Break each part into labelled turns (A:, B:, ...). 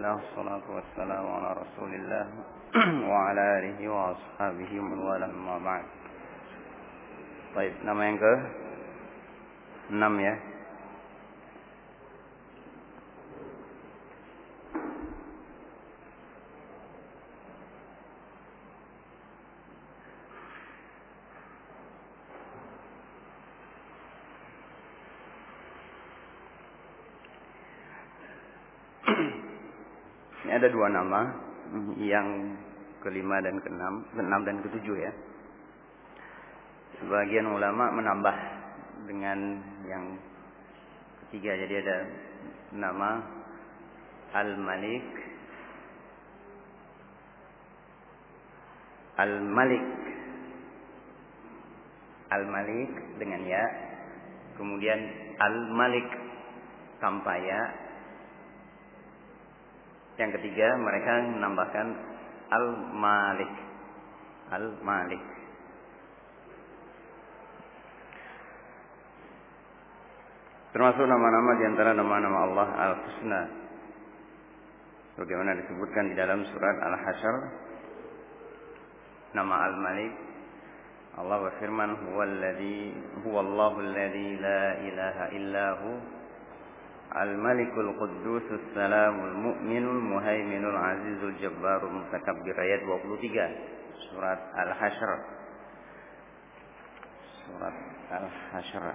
A: Alhamdulillah, salatu wassalamu ala rasulillah Wa ala alihi wa ashabihi wa ma ba'd. Baik, nama yang ke 6 ya. Ada dua nama yang kelima dan keenam, keenam dan ketujuh ya. Sebagian ulama menambah dengan yang ketiga. Jadi ada nama Al-Malik Al-Malik Al-Malik dengan ya kemudian Al-Malik tanpa ya yang ketiga mereka menambahkan Al-Malik. Al-Malik. Termasuk nama-nama di antara nama-nama Allah Al-Husna. Bagaimana disebutkan di dalam surat Al-Hasyr. Nama Al-Malik Allah berfirman huwallazi huwallahu alladzi la ilaha illahu الملك القدوس السلام المؤمن المهيمن العزيز الجبار المتكبر ayat 23 surat Al-Hasyr surat Al-Hasyr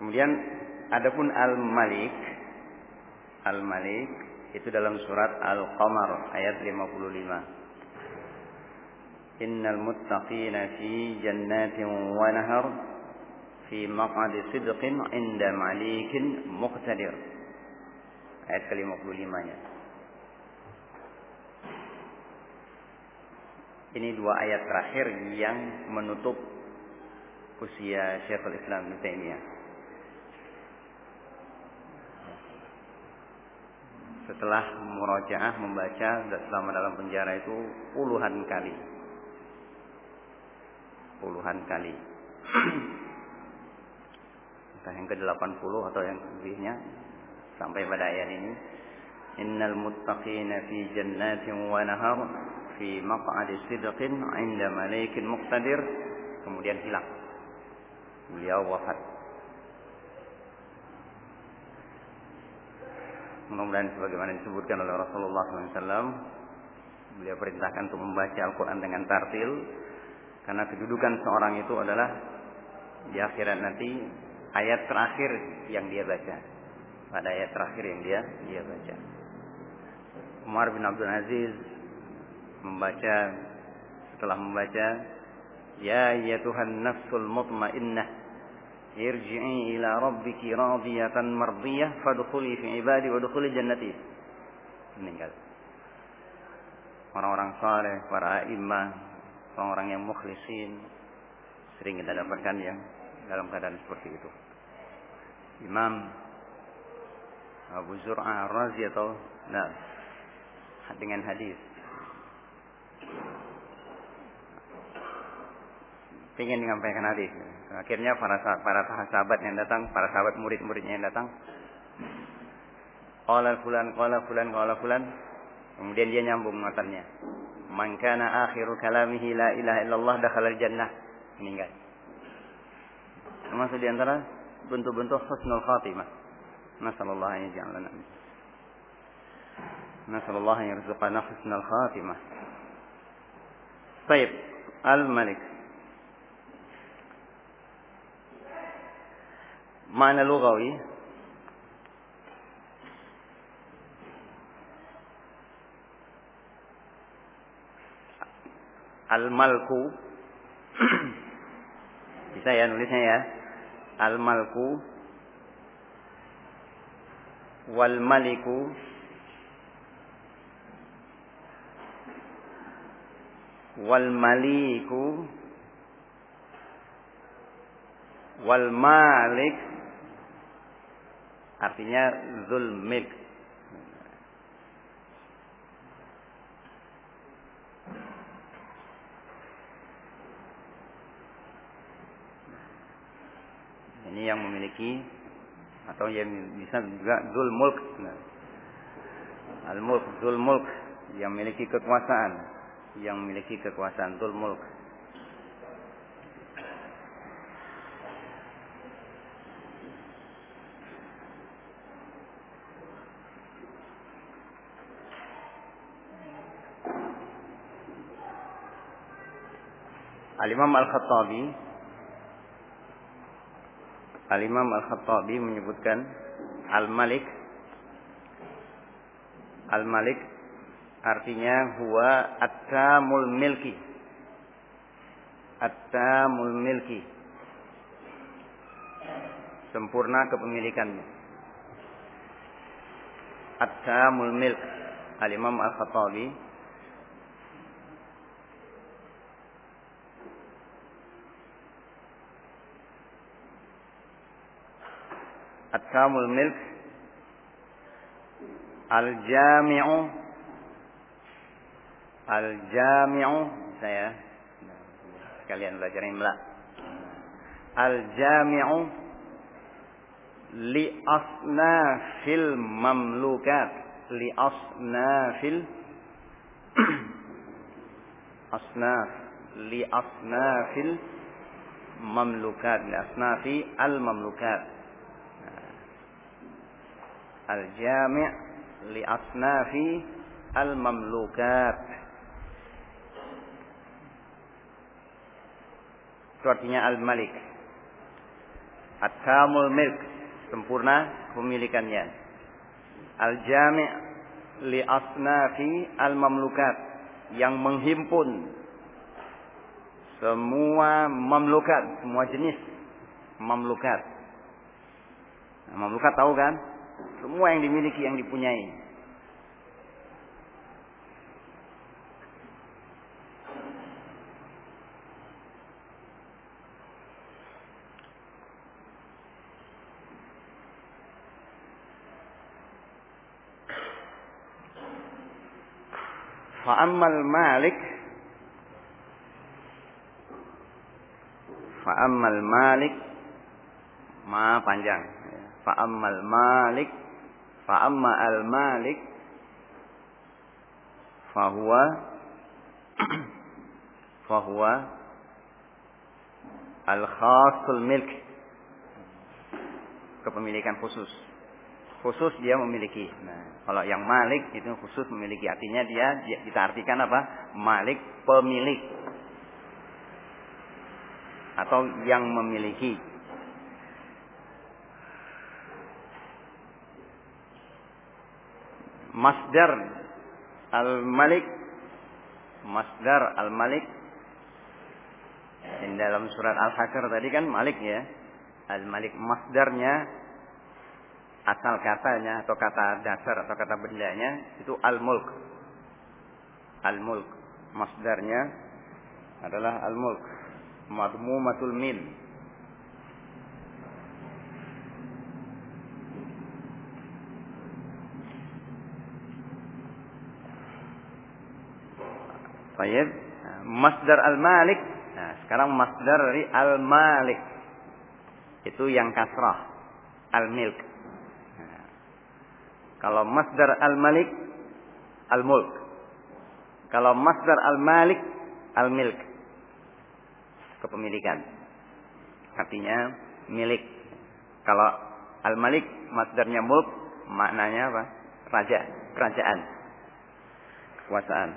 A: Kemudian adapun Al-Malik Al-Malik itu dalam surat Al-Qamar ayat 55 إن المتقين في جنات ونهر في مقعد صدق عند مليك مقتدر ayat ke-55 nya ini dua ayat terakhir yang menutup usia Syekhul Islam Ibnu Taimiyah setelah murojaah membaca selama dalam penjara itu puluhan kali puluhan kali. Entah yang ke-80 atau yang lebihnya sampai pada ayat ini. Innal muttaqina fi jannatin wa nahar fi maq'adi sidqin 'inda malikin muqtadir. Kemudian hilang. Beliau wafat. Mudah-mudahan sebagaimana disebutkan oleh Rasulullah SAW, beliau perintahkan untuk membaca Al-Quran dengan tartil, karena kedudukan seorang itu adalah di akhirat nanti ayat terakhir yang dia baca. Pada ayat terakhir yang dia dia baca. Umar bin Abdul Aziz membaca setelah membaca Ya ya Tuhan nafsul mutmainnah irji'i ila rabbiki radiyatan mardiyah fadkhuli fi ibadi wa dkhuli jannati. Meninggal. Orang-orang saleh, para imam orang-orang yang mukhlisin sering kita dapatkan yang dalam keadaan seperti itu. Imam Abu Zur'ah Ar-Razi atau nah, dengan hadis. Ingin menyampaikan hadis. Akhirnya para para sahabat yang datang, para sahabat murid-muridnya yang datang, qala fulan, qala fulan, qala fulan. Kemudian dia nyambung matanya. Man kana akhiru kalamihi la ilaha illallah dakhala jannah. Meninggal. Termasuk di antara bentuk-bentuk husnul khatimah. Nasallallahu an yaj'alana. Nasallallahu an yarzuqana husnul khatimah. Baik, Al-Malik. Mana lugawi Al-Malku. Bisa ya nulisnya ya? Al-Malku. Wal-Maliku. Wal-Maliku. Wal-Malik. Artinya Zulmik ini yang memiliki atau yang bisa juga dul mulk. Nah, al mulk, dul mulk yang memiliki kekuasaan, yang memiliki kekuasaan dul mulk. Al-Imam Al-Khattabi Al-Imam Al-Khattabi menyebutkan Al-Malik. Al-Malik artinya huwa at-tamul milki. At-tamul milki. Sempurna kepemilikannya. At-tamul milk. Al-Imam Al-Khattabi Ahkamul Milk Al-Jami'u Al-Jami'u saya sekalian belajar imla Al-Jami'u li asnafil mamlukat li asnafil asnaf li asnafil mamlukat li asnafi al mamlukat al-jami' li asnafi al-mamlukat. Artinya al-malik. At-tamul milk, sempurna pemilikannya. Al-jami' li asnafi al-mamlukat yang menghimpun semua mamlukat, semua jenis mamlukat. Mamlukat tahu kan? Semua yang dimiliki, yang dipunyai. Fa'ammal malik Fa'ammal malik Ma panjang Fa'ammal malik Fa'amma al-malik Fahuwa Fahuwa Al-khasul milk Kepemilikan khusus. Khusus dia memiliki. Nah, Kalau yang malik itu khusus memiliki. Artinya dia, kita artikan apa? Malik pemilik. Atau yang memiliki masdar al-malik. Masdar al-malik. Di dalam surat al-hasyr tadi kan malik ya. Al-malik masdarnya asal katanya atau kata dasar atau kata bendanya itu al-mulk. Al-mulk. Masdarnya adalah al-mulk. Madmumatul min Baik. Masdar al-malik. Nah, sekarang masdar dari al-malik. Itu yang kasrah. Al-milk. Nah, kalau masdar al-malik, al-mulk. Kalau masdar al-malik, al-milk. Kepemilikan. Artinya milik. Kalau al-malik, masdarnya mulk, maknanya apa? Raja, kerajaan, kekuasaan.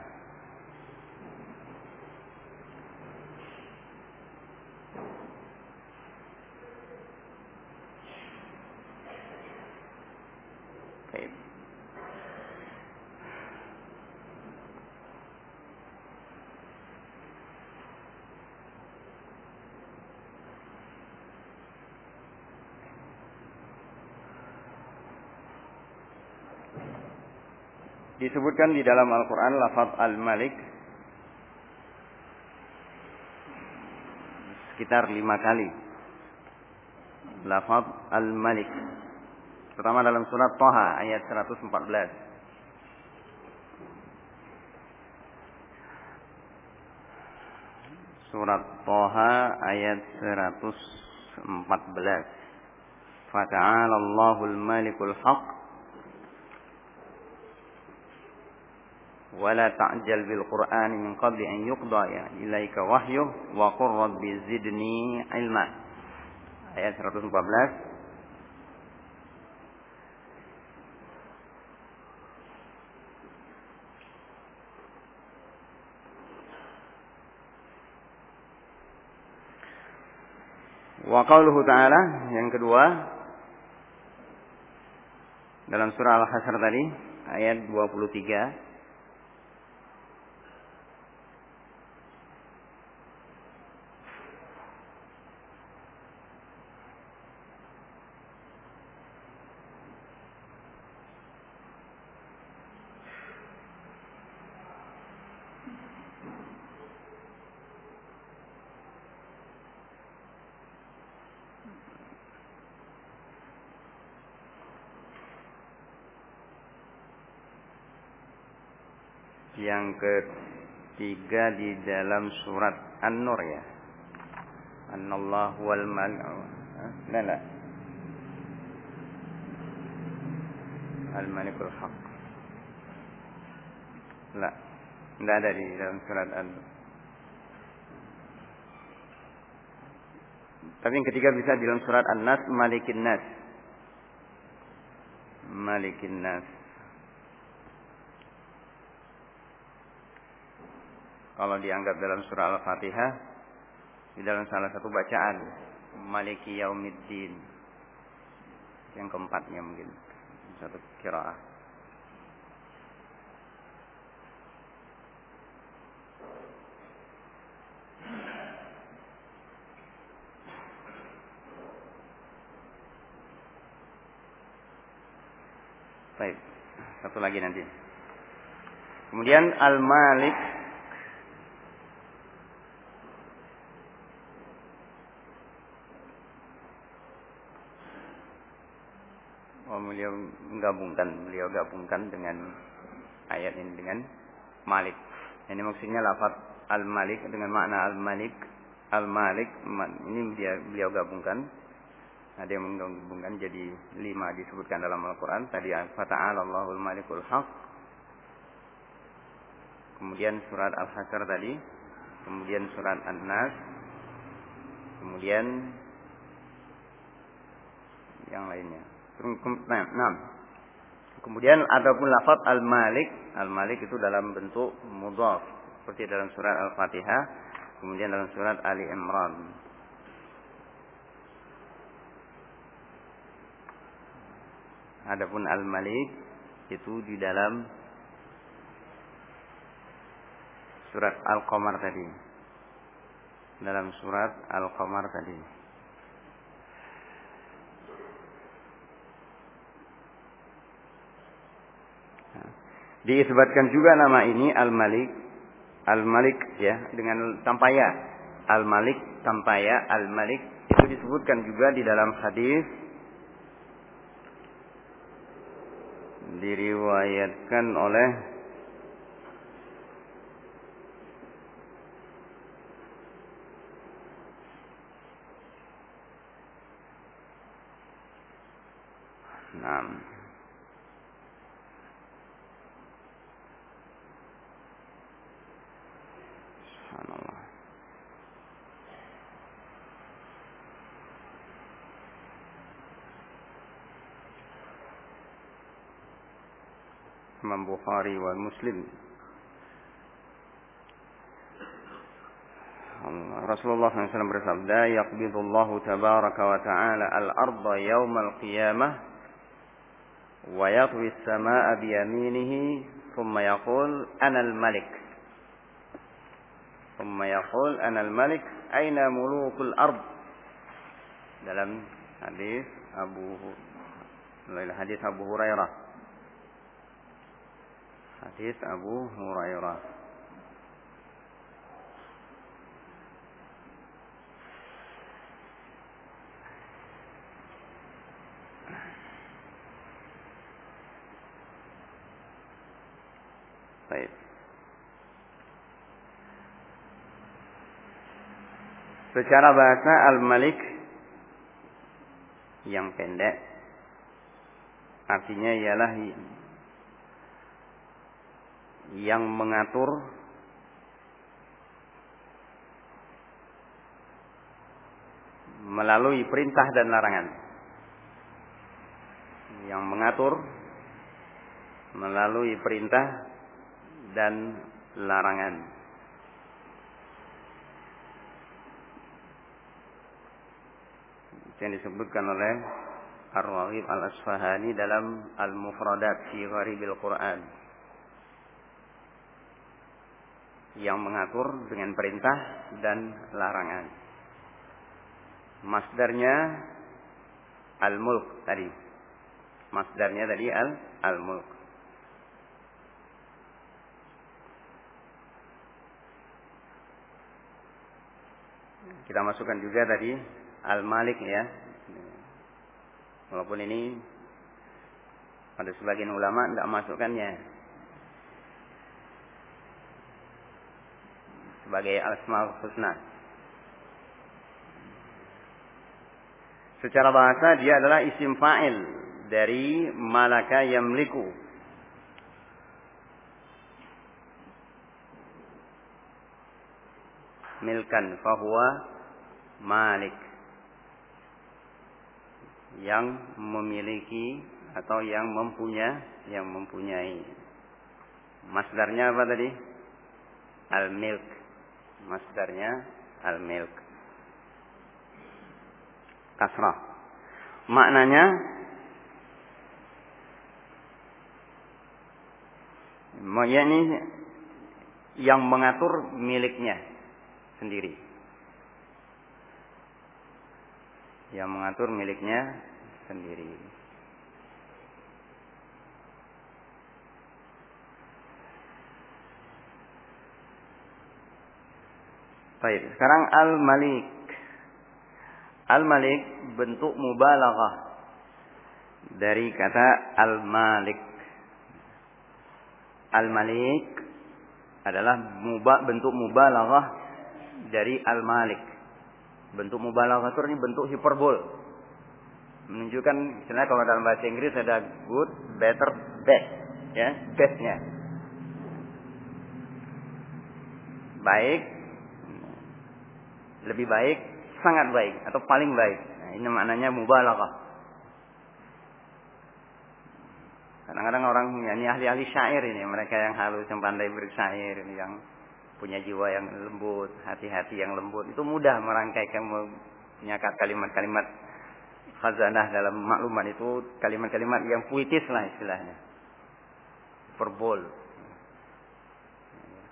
A: disebutkan di dalam Al-Quran lafaz Al-Malik sekitar lima kali. Lafaz Al-Malik. Pertama dalam surat Toha ayat 114. Surat Toha ayat 114. Fata'ala Allahul Malikul Haqq ولا تعجل بالقرآن من قبل أن يقضى إليك وحيه وقل رب زدني علما ayat 114 Wa qauluhu ta'ala yang kedua dalam surah Al-Hasr tadi ayat 23 yang ketiga di dalam surat An-Nur ya. Annallahu wal mal la la. Al-Malikul Haq. La. Tidak ada di dalam surat An-Nur. Tapi yang ketiga bisa di dalam surat An-Nas Malikin Nas. Malikin Nas. Kalau dianggap dalam surah Al-Fatihah di dalam salah satu bacaan Maliki Yaumiddin yang keempatnya mungkin satu kiraah Baik, satu lagi nanti. Kemudian Al-Malik beliau menggabungkan beliau gabungkan dengan ayat ini dengan Malik. Ini maksudnya lafaz Al-Malik dengan makna Al-Malik. Al-Malik ini dia beliau gabungkan. Ada yang menggabungkan jadi lima disebutkan dalam Al-Quran. Tadi Fata'ala Allahul Malikul Haq. Kemudian surat Al-Hasr tadi. Kemudian surat An-Nas. Kemudian yang lainnya. Nah, nah. Kemudian adapun lafaz al-malik, al-malik itu dalam bentuk mudhaf seperti dalam surat Al-Fatihah, kemudian dalam surat Ali Imran. Adapun al-malik itu di dalam surat Al-Qamar tadi. Dalam surat Al-Qamar tadi. Diisbatkan juga nama ini Al-Malik. Al-Malik ya dengan tanpa ya. Al-Malik tanpa ya. Al-Malik itu disebutkan juga di dalam hadis diriwayatkan oleh Nah. Wa Muslim. Rasulullah SAW bersabda, "Yaqbidullahu tabaraka wa ta'ala al-arda yawmal qiyamah wa yatwi as-samaa'a bi yaminihi, thumma yaqul ana al-malik." Thumma yaqul ana al-malik, aina mulukul ard? Dalam hadis Abu hadis Abu Hurairah Hadis Abu Hurairah. Baik. Secara bahasa Al-Malik yang pendek artinya ialah yang mengatur melalui perintah dan larangan. Yang mengatur melalui perintah dan larangan. Yang disebutkan oleh Ar-Raghib Al-Asfahani dalam Al-Mufradat fi Gharibil Quran yang mengatur dengan perintah dan larangan. Masdarnya al-mulk tadi. Masdarnya tadi al al-mulk. Kita masukkan juga tadi al-malik ya. Walaupun ini ada sebagian ulama tidak masukkannya. Sebagai al-asmaul husna. Secara bahasa dia adalah isim fa'il dari malaka yamliku. Milkan fahuwa malik. Yang memiliki atau yang mempunyai yang mempunyai. Masdarnya apa tadi? Al-milk. Masdarnya al-milk kasrah. Maknanya yakni yang mengatur miliknya sendiri. Yang mengatur miliknya sendiri. Baik, sekarang al-malik. Al-Malik bentuk mubalaghah dari kata Al-Malik. Al-Malik adalah muba, bentuk mubalaghah dari Al-Malik. Bentuk mubalaghah itu bentuk hiperbol. Menunjukkan misalnya kalau dalam bahasa Inggris ada good, better, best, ya, bestnya. Baik, lebih baik, sangat baik atau paling baik. Nah, ini maknanya mubalaghah. Kadang-kadang orang ini ahli-ahli syair ini, mereka yang halus, yang pandai bersyair, ini yang punya jiwa yang lembut, hati-hati yang lembut, itu mudah merangkaikan menyakat kalimat-kalimat khazanah dalam maklumat itu kalimat-kalimat yang puitis lah istilahnya. Verbal.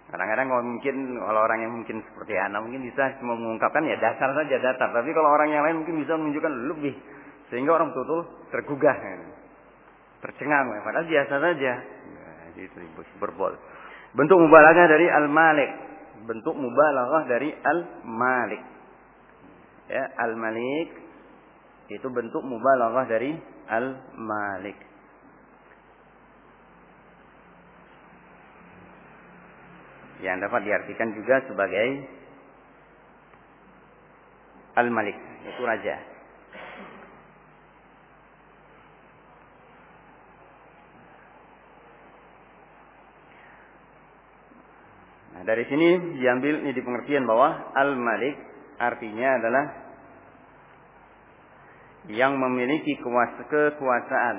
A: Kadang-kadang kalau mungkin kalau orang yang mungkin seperti anak mungkin bisa mengungkapkan ya dasar saja dasar. Tapi kalau orang yang lain mungkin bisa menunjukkan lebih sehingga orang betul-betul tergugah, ya. tercengang. Ya. Padahal biasa saja. Ya, itu berbol. Bentuk mubalaghah dari al-malik. Bentuk mubalaghah dari al-malik. Ya, al-malik itu bentuk mubalaghah dari al-malik. Yang dapat diartikan juga sebagai Al-Malik, itu raja. Nah, dari sini diambil ini di pengertian bahwa Al-Malik artinya adalah yang memiliki kekuasaan.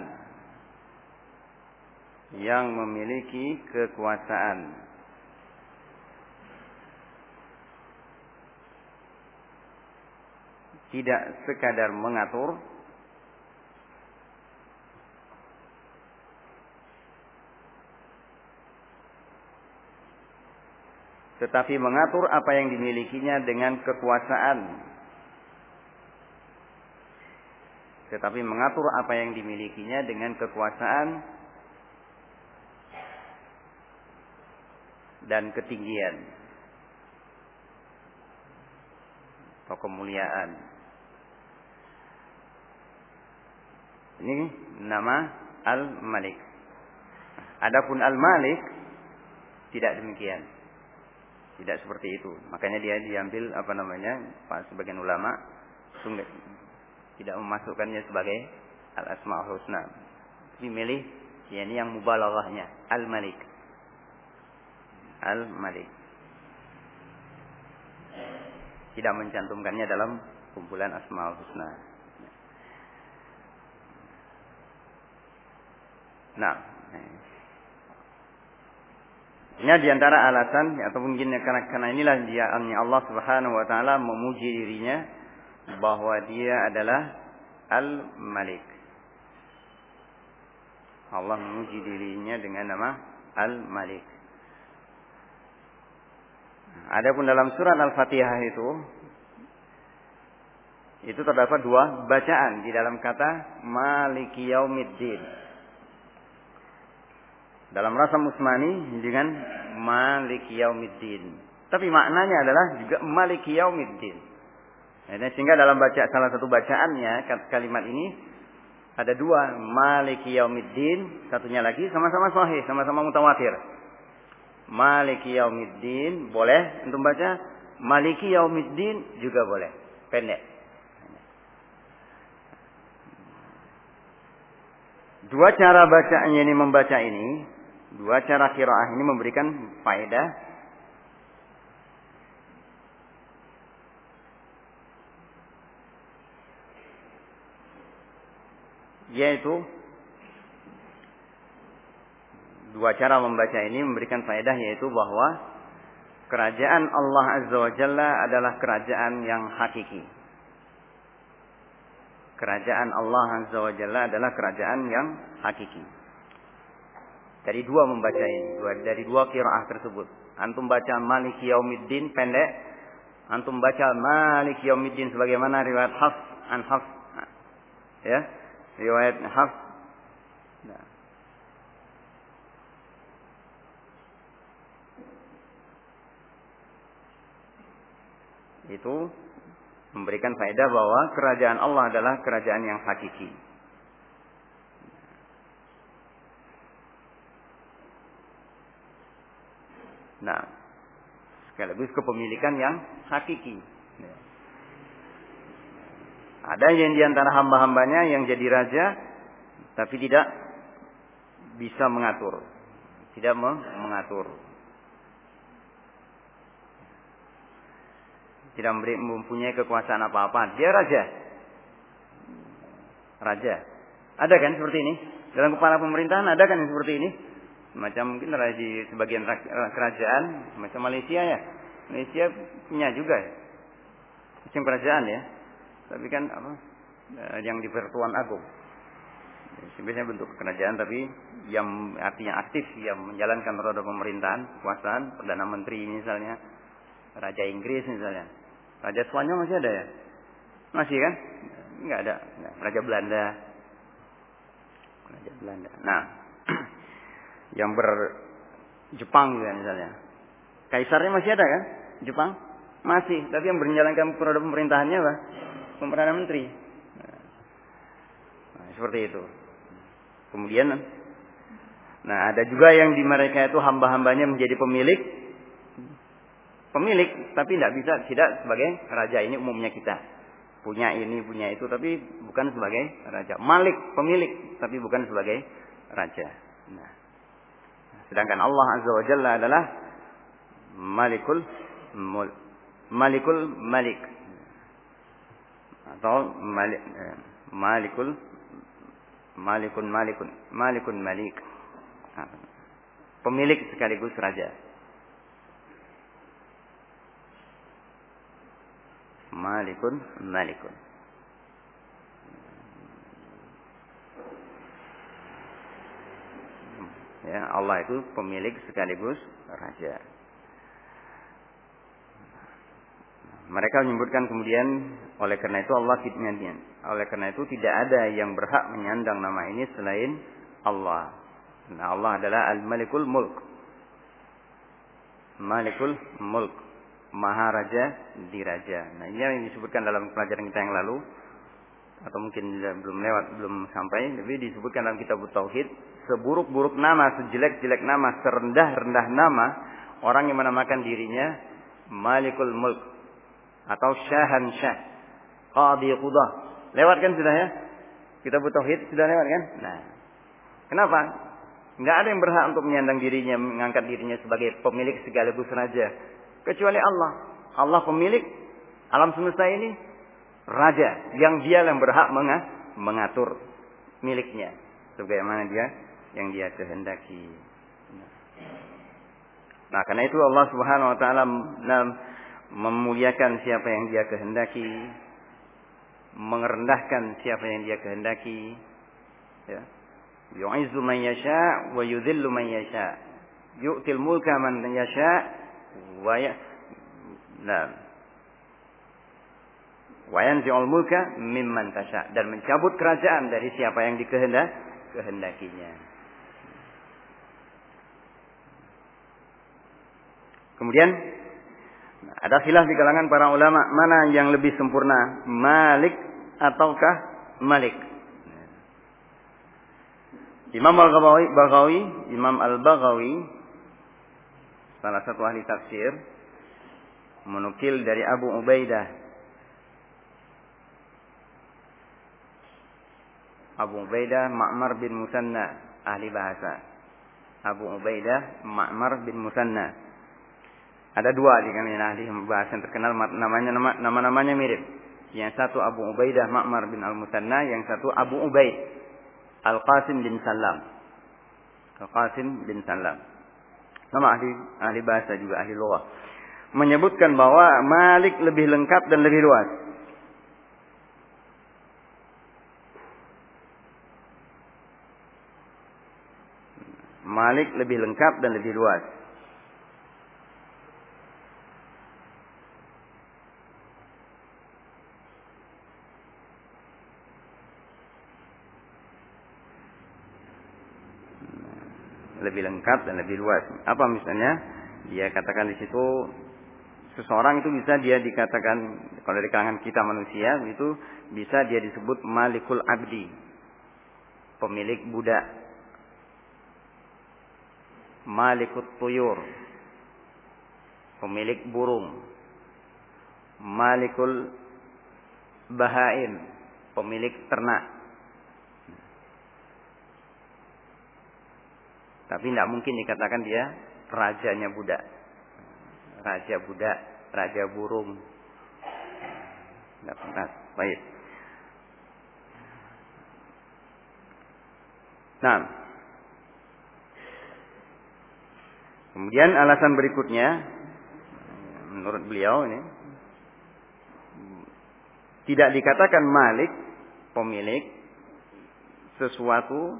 A: Yang memiliki kekuasaan. Tidak sekadar mengatur. Tetapi mengatur apa yang dimilikinya dengan kekuasaan. Tetapi mengatur apa yang dimilikinya dengan kekuasaan dan ketinggian. Atau kemuliaan Ini nama Al-Malik. Adapun Al-Malik tidak demikian. Tidak seperti itu. Makanya dia diambil apa namanya? Pak sebagian ulama Tidak memasukkannya sebagai al-asmaul husna. Tapi milih ya ini yang mubalaghahnya al-malik. Al-malik. Tidak mencantumkannya dalam kumpulan asmaul husna. Nah, ini di antara alasan atau mungkin karena, karena inilah dia Allah Subhanahu Wa Taala memuji dirinya bahwa dia adalah Al-Malik. Allah memuji dirinya dengan nama Al-Malik. Adapun dalam surat Al-Fatihah itu itu terdapat dua bacaan di dalam kata Maliki Yaumiddin. Dalam rasa musmani dengan Maliki Yaumiddin. Tapi maknanya adalah juga Maliki Yaumiddin. Sehingga dalam baca salah satu bacaannya kalimat ini ada dua Maliki Yaumiddin, satunya lagi sama-sama sahih, sama-sama mutawatir. Maliki Yaumiddin boleh untuk baca, Maliki Yaumiddin juga boleh, pendek. Dua cara bacanya ini membaca ini Dua cara kiraah ini memberikan faedah yaitu dua cara membaca ini memberikan faedah yaitu bahwa kerajaan Allah Azza wa Jalla adalah kerajaan yang hakiki. Kerajaan Allah Azza wa Jalla adalah kerajaan yang hakiki. Dari dua membaca ini, dua, dari dua kiraah tersebut. Antum baca Malik Yaumiddin pendek, antum baca Malik Yaumiddin sebagaimana riwayat Hafs an Hafs. Ya, riwayat Hafs. Nah. Itu memberikan faedah bahwa kerajaan Allah adalah kerajaan yang hakiki. Nah, sekaligus kepemilikan yang hakiki. Ada yang di antara hamba-hambanya yang jadi raja, tapi tidak bisa mengatur. Tidak mengatur. Tidak mempunyai kekuasaan apa-apa. Dia raja. Raja. Ada kan seperti ini? Dalam kepala pemerintahan ada kan yang seperti ini? Macam mungkin di sebagian kerajaan, macam Malaysia ya. Malaysia punya juga ya. Macam kerajaan ya. Tapi kan apa? Eh, yang di Pertuan Agung. Sebenarnya bentuk kerajaan tapi yang artinya aktif yang menjalankan roda pemerintahan, kekuasaan, perdana menteri misalnya, raja Inggris misalnya. Raja Spanyol masih ada ya? Masih kan? Enggak ada. Raja Belanda. Raja Belanda. Nah, yang ber Jepang juga misalnya. Kaisarnya masih ada kan? Jepang masih, tapi yang menjalankan produk pemerintahannya apa? Perdana Menteri. Nah, seperti itu. Kemudian, nah ada juga yang di mereka itu hamba-hambanya menjadi pemilik, pemilik, tapi tidak bisa tidak sebagai raja ini umumnya kita punya ini punya itu, tapi bukan sebagai raja. Malik pemilik, tapi bukan sebagai raja. Nah, Sedangkan Allah Azza wa Jalla adalah Malikul Mul Malikul Malik. Atau Malik eh, Malikul Malikun Malikun Malikun Malik. Pemilik sekaligus raja. Malikun Malikun Ya, Allah itu pemilik sekaligus raja. Mereka menyebutkan kemudian oleh karena itu Allah. Oleh karena itu tidak ada yang berhak menyandang nama ini selain Allah. Nah, Allah adalah Al-Malikul Mulk. Malikul Mulk. Maharaja diraja. Nah, ini yang disebutkan dalam pelajaran kita yang lalu atau mungkin belum lewat, belum sampai, tapi disebutkan dalam kitab Tauhid seburuk-buruk nama, sejelek-jelek nama, serendah-rendah nama orang yang menamakan dirinya Malikul Mulk atau Syahan Syah, Qadi Qudah, Lewat kan sudah ya? Kita butuh hit sudah lewat kan? Nah. Kenapa? Enggak ada yang berhak untuk menyandang dirinya, mengangkat dirinya sebagai pemilik segala raja. Kecuali Allah. Allah pemilik alam semesta ini raja yang dia yang berhak mengatur miliknya sebagaimana dia yang dia kehendaki. Nah, karena itu Allah Subhanahu wa taala memuliakan siapa yang dia kehendaki, merendahkan siapa yang dia kehendaki. Ya. Yu'izzu man yasha wa yudhillu man yasha. Yu'til mulka man yasha wa ya Nah. Wa yanzi'ul mulka mimman tasha dan mencabut kerajaan dari siapa yang dikehendak Kemudian ada khilaf di kalangan para ulama mana yang lebih sempurna, Malik ataukah Malik. Imam Al-Baghawi, Imam Al-Baghawi salah satu ahli tafsir menukil dari Abu Ubaidah. Abu Ubaidah Ma'mar bin Musanna ahli bahasa. Abu Ubaidah Ma'mar bin Musanna ada dua di kalangan ahli bahasa yang terkenal namanya nama namanya mirip. Yang satu Abu Ubaidah Ma'mar bin Al-Musanna yang satu Abu Ubaid Al-Qasim bin Salam Al-Qasim bin Salam nama ahli ahli bahasa juga ahli lughah. Menyebutkan bahwa Malik lebih lengkap dan lebih luas. Malik lebih lengkap dan lebih luas. Lebih lengkap dan lebih luas. Apa misalnya? Dia katakan di situ seseorang itu bisa dia dikatakan kalau di kalangan kita manusia itu bisa dia disebut malikul abdi. Pemilik budak. Malikut Tuyur. Pemilik burung. Malikul Bahaim. Pemilik ternak tapi tidak mungkin dikatakan dia rajanya budak raja budak raja burung. Tidak pernah. Baik. Nah. Kemudian alasan berikutnya menurut beliau ini tidak dikatakan malik pemilik sesuatu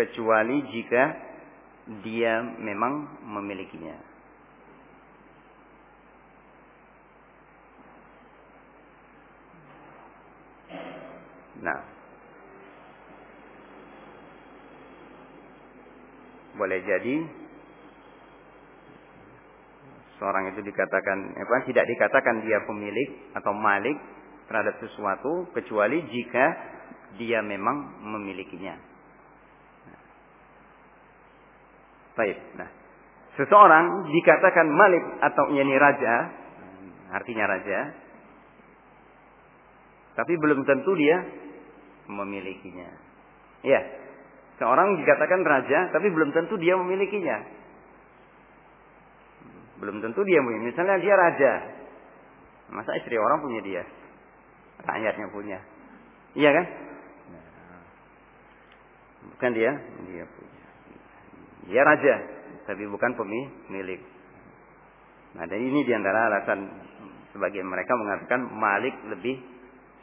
A: kecuali jika dia memang memilikinya. Nah, boleh jadi seorang itu dikatakan apa tidak dikatakan dia pemilik atau malik terhadap sesuatu kecuali jika dia memang memilikinya. Baik. Nah, seseorang dikatakan malik atau ini raja, artinya raja, tapi belum tentu dia memilikinya. Ya, seorang dikatakan raja, tapi belum tentu dia memilikinya. Belum tentu dia punya. Misalnya dia raja. Masa istri orang punya dia? Rakyatnya punya. Iya kan? Bukan dia, dia punya. Dia raja, tapi bukan pemilik. Nah, dan ini di antara alasan sebagian mereka mengatakan Malik lebih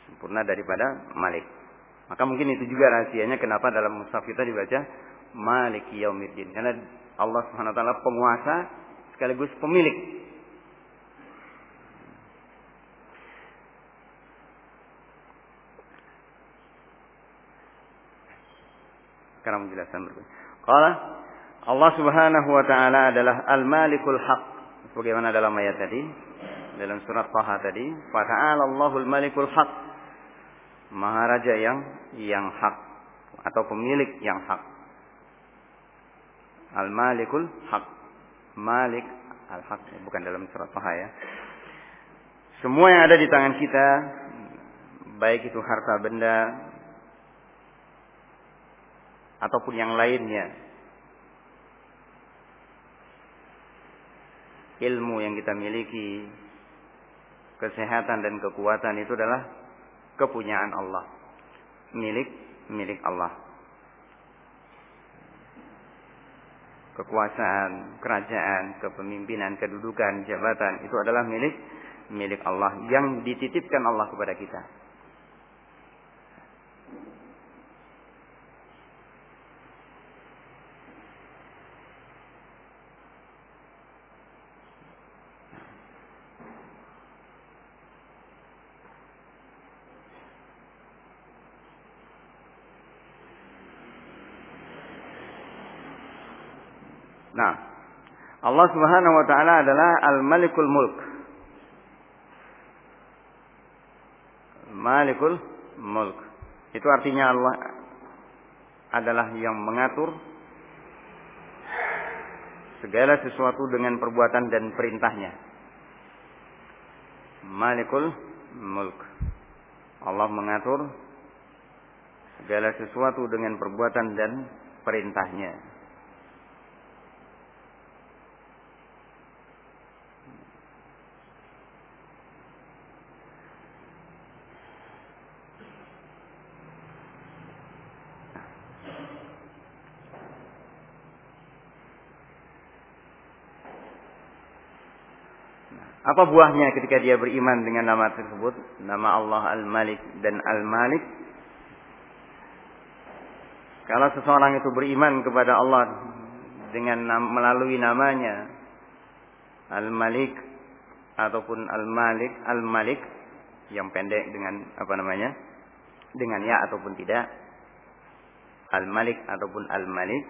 A: sempurna daripada Malik. Maka mungkin itu juga rahasianya kenapa dalam mushaf kita dibaca Malik Yaumiddin. Karena Allah Subhanahu wa taala penguasa sekaligus pemilik. Sekarang menjelaskan berikutnya. Qala Allah Subhanahu wa taala adalah Al-Malikul Haq sebagaimana dalam ayat tadi dalam surat Taha tadi, "Fata'ala Allahul Malikul Haq." Maharaja yang yang hak atau pemilik yang hak. Al-Malikul Haq. Malik Al-Haq bukan dalam surat Taha ya. Semua yang ada di tangan kita baik itu harta benda ataupun yang lainnya. Ilmu yang kita miliki, kesehatan dan kekuatan itu adalah kepunyaan Allah. Milik milik Allah. Kekuasaan, kerajaan, kepemimpinan, kedudukan, jabatan itu adalah milik milik Allah yang dititipkan Allah kepada kita. Nah, Allah Subhanahu wa taala adalah Al-Malikul Mulk. Malikul Mulk. Itu artinya Allah adalah yang mengatur segala sesuatu dengan perbuatan dan perintahnya. Malikul Mulk. Allah mengatur segala sesuatu dengan perbuatan dan perintahnya. Apa buahnya ketika dia beriman dengan nama tersebut? Nama Allah Al-Malik dan Al-Malik. Kalau seseorang itu beriman kepada Allah dengan melalui namanya Al-Malik ataupun Al-Malik, Al-Malik yang pendek dengan apa namanya? Dengan ya ataupun tidak. Al-Malik ataupun Al-Malik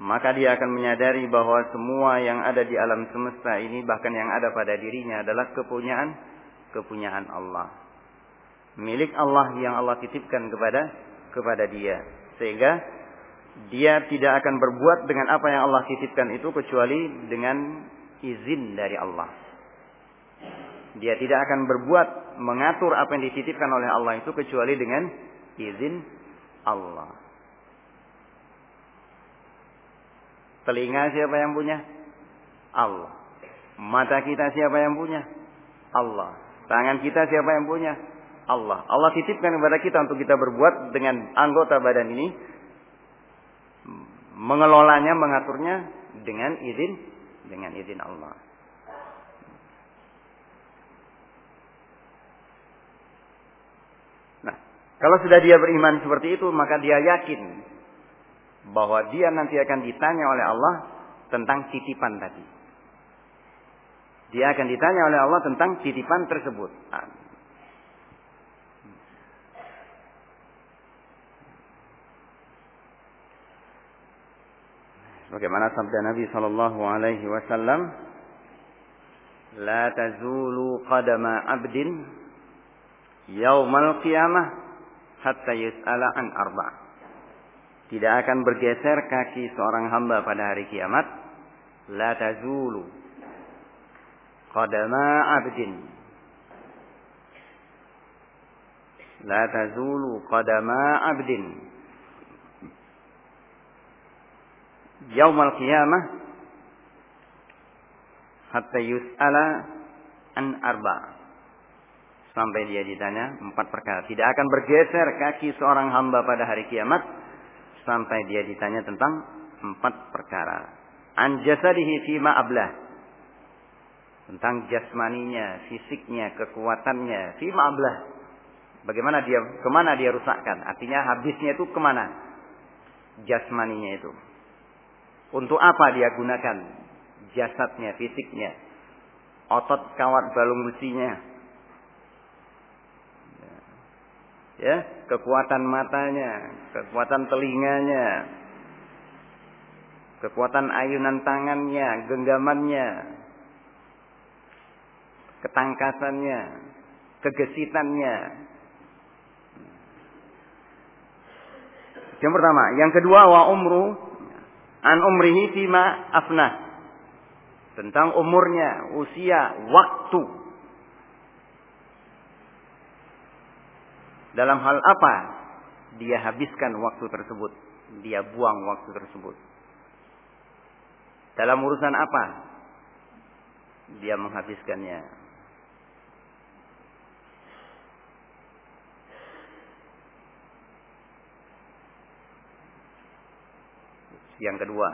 A: maka dia akan menyadari bahwa semua yang ada di alam semesta ini bahkan yang ada pada dirinya adalah kepunyaan kepunyaan Allah. Milik Allah yang Allah titipkan kepada kepada dia. Sehingga dia tidak akan berbuat dengan apa yang Allah titipkan itu kecuali dengan izin dari Allah. Dia tidak akan berbuat mengatur apa yang dititipkan oleh Allah itu kecuali dengan izin Allah. Telinga siapa yang punya? Allah. Mata kita siapa yang punya? Allah. Tangan kita siapa yang punya? Allah. Allah titipkan kepada kita untuk kita berbuat dengan anggota badan ini mengelolanya, mengaturnya dengan izin dengan izin Allah. Nah, kalau sudah dia beriman seperti itu, maka dia yakin bahwa dia nanti akan ditanya oleh Allah tentang titipan tadi. Dia akan ditanya oleh Allah tentang titipan tersebut. Bagaimana sabda Nabi sallallahu alaihi wasallam, "La tazulu qadama 'abdin yaumal qiyamah hatta yus'ala an arba'." Tidak akan bergeser kaki seorang hamba pada hari kiamat. La tazulu. Qadama abdin. La tazulu qadama abdin. Yaumal qiyamah. Hatta yus'ala an arba. Sampai dia ditanya empat perkara. Tidak akan bergeser kaki seorang hamba pada hari kiamat sampai dia ditanya tentang empat perkara. An jasadihi fima ablah. Tentang jasmaninya, fisiknya, kekuatannya, fima ablah. Bagaimana dia, ke mana dia rusakkan? Artinya habisnya itu ke mana? Jasmaninya itu. Untuk apa dia gunakan jasadnya, fisiknya? Otot kawat balung besinya, ya kekuatan matanya, kekuatan telinganya, kekuatan ayunan tangannya, genggamannya, ketangkasannya, kegesitannya. Yang pertama, yang kedua wa umru an umrihi fima afna. Tentang umurnya, usia, waktu Dalam hal apa dia habiskan waktu tersebut? Dia buang waktu tersebut. Dalam urusan apa dia menghabiskannya? Yang kedua,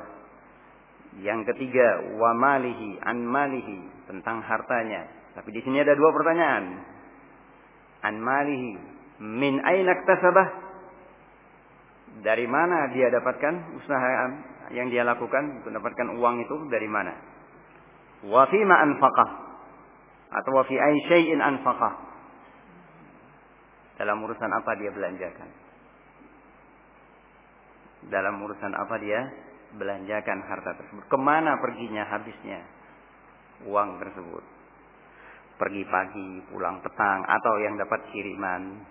A: yang ketiga, wa malihi an malihi tentang hartanya. Tapi di sini ada dua pertanyaan. An malihi min aina iktasabah? Dari mana dia dapatkan usaha yang dia lakukan untuk mendapatkan uang itu dari mana? Wa fima anfaqah? Atau wa fi ay syai'in anfaqah? Dalam urusan apa dia belanjakan? Dalam urusan apa dia belanjakan harta tersebut? Ke mana perginya habisnya uang tersebut? Pergi pagi, pulang petang, atau yang dapat kiriman,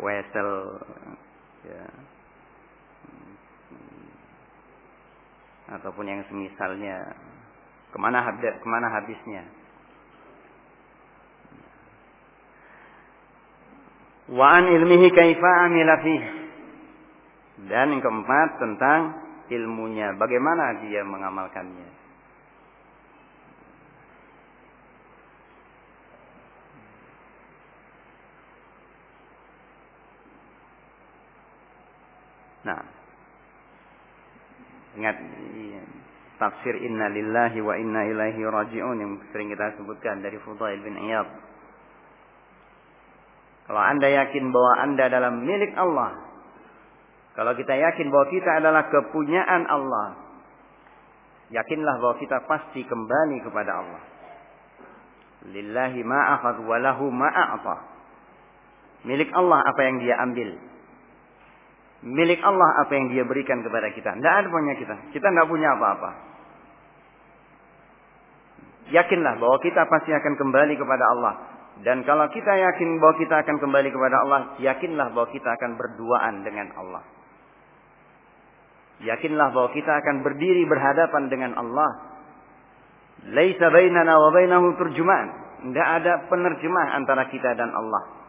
A: wesel, ya, ataupun yang semisalnya, ke mana habis, ke mana habisnya? Wa an ilmihi kaifa amila Dan yang keempat tentang ilmunya, bagaimana dia mengamalkannya. Nah, ingat tafsir inna lillahi wa inna ilaihi raji'un yang sering kita sebutkan dari Fudail bin Iyad. Kalau anda yakin bahwa anda dalam milik Allah, kalau kita yakin bahwa kita adalah kepunyaan Allah, yakinlah bahwa kita pasti kembali kepada Allah. Lillahi ma'akhad wa lahu ma'a'ta. Milik Allah apa yang dia ambil. Milik Allah apa yang dia berikan kepada kita. Tidak ada punya kita. Kita tidak punya apa-apa. Yakinlah bahwa kita pasti akan kembali kepada Allah. Dan kalau kita yakin bahwa kita akan kembali kepada Allah, yakinlah bahwa kita akan berduaan dengan Allah. Yakinlah bahwa kita akan berdiri berhadapan dengan Allah. Laisa bainana wa bainahu turjuman. Tidak ada penerjemah antara kita dan Allah.